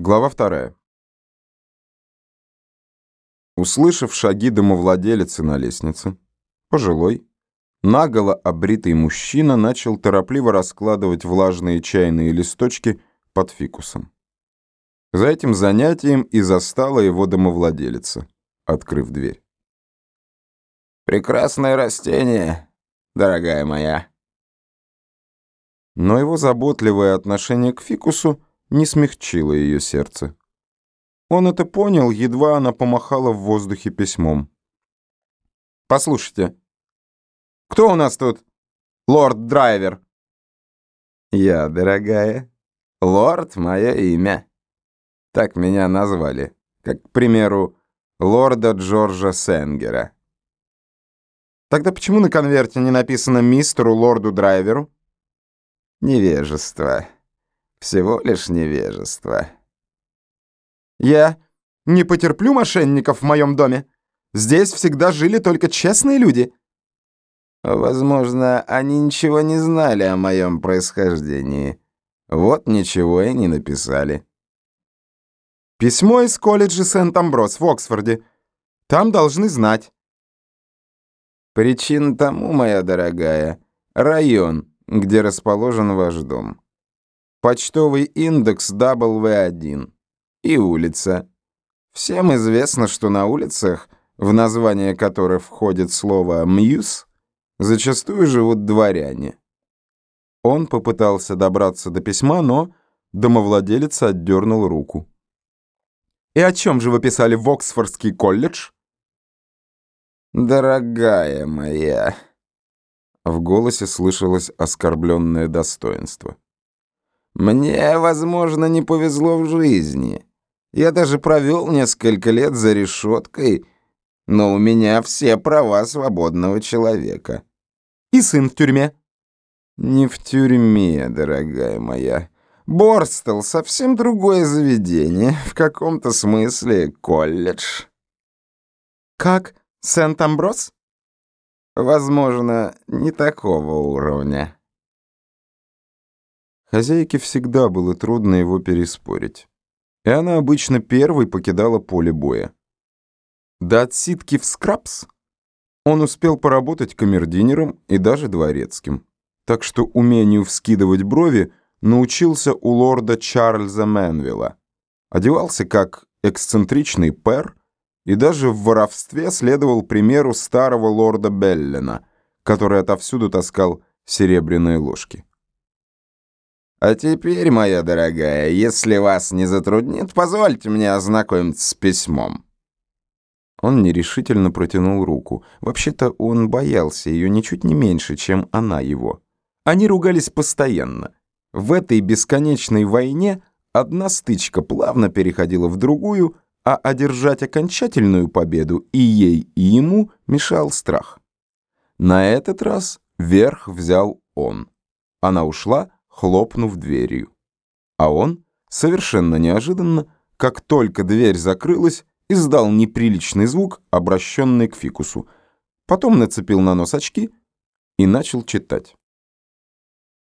Глава вторая. Услышав шаги домовладелицы на лестнице, пожилой, наголо обритый мужчина начал торопливо раскладывать влажные чайные листочки под фикусом. За этим занятием и застала его домовладелица, открыв дверь. «Прекрасное растение, дорогая моя». Но его заботливое отношение к фикусу не смягчило ее сердце. Он это понял, едва она помахала в воздухе письмом. «Послушайте, кто у нас тут лорд-драйвер?» «Я, дорогая. Лорд — мое имя. Так меня назвали, как, к примеру, лорда Джорджа Сенгера». «Тогда почему на конверте не написано мистеру лорду-драйверу?» «Невежество». Всего лишь невежество. Я не потерплю мошенников в моем доме. Здесь всегда жили только честные люди. Возможно, они ничего не знали о моем происхождении. Вот ничего и не написали. Письмо из колледжа Сент-Амброс в Оксфорде. Там должны знать. Причин тому, моя дорогая, район, где расположен ваш дом почтовый индекс W1 и улица. Всем известно, что на улицах, в название которых входит слово «мьюз», зачастую живут дворяне. Он попытался добраться до письма, но домовладелец отдернул руку. «И о чем же вы писали в Оксфордский колледж?» «Дорогая моя», — в голосе слышалось оскорбленное достоинство. Мне, возможно, не повезло в жизни. Я даже провел несколько лет за решеткой, но у меня все права свободного человека. И сын в тюрьме? Не в тюрьме, дорогая моя. Борстел — совсем другое заведение, в каком-то смысле колледж. Как Сент-Амброс? Возможно, не такого уровня. Хозяйке всегда было трудно его переспорить. И она обычно первой покидала поле боя. До отсидки в скрабс он успел поработать камердинером и даже дворецким. Так что умению вскидывать брови научился у лорда Чарльза Мэнвилла. Одевался как эксцентричный пэр и даже в воровстве следовал примеру старого лорда Беллина, который отовсюду таскал серебряные ложки. А теперь, моя дорогая, если вас не затруднит, позвольте мне ознакомиться с письмом». Он нерешительно протянул руку. Вообще-то он боялся ее ничуть не меньше, чем она его. Они ругались постоянно. В этой бесконечной войне одна стычка плавно переходила в другую, а одержать окончательную победу и ей, и ему мешал страх. На этот раз верх взял он. Она ушла, хлопнув дверью. А он, совершенно неожиданно, как только дверь закрылась, издал неприличный звук, обращенный к фикусу. Потом нацепил на нос очки и начал читать.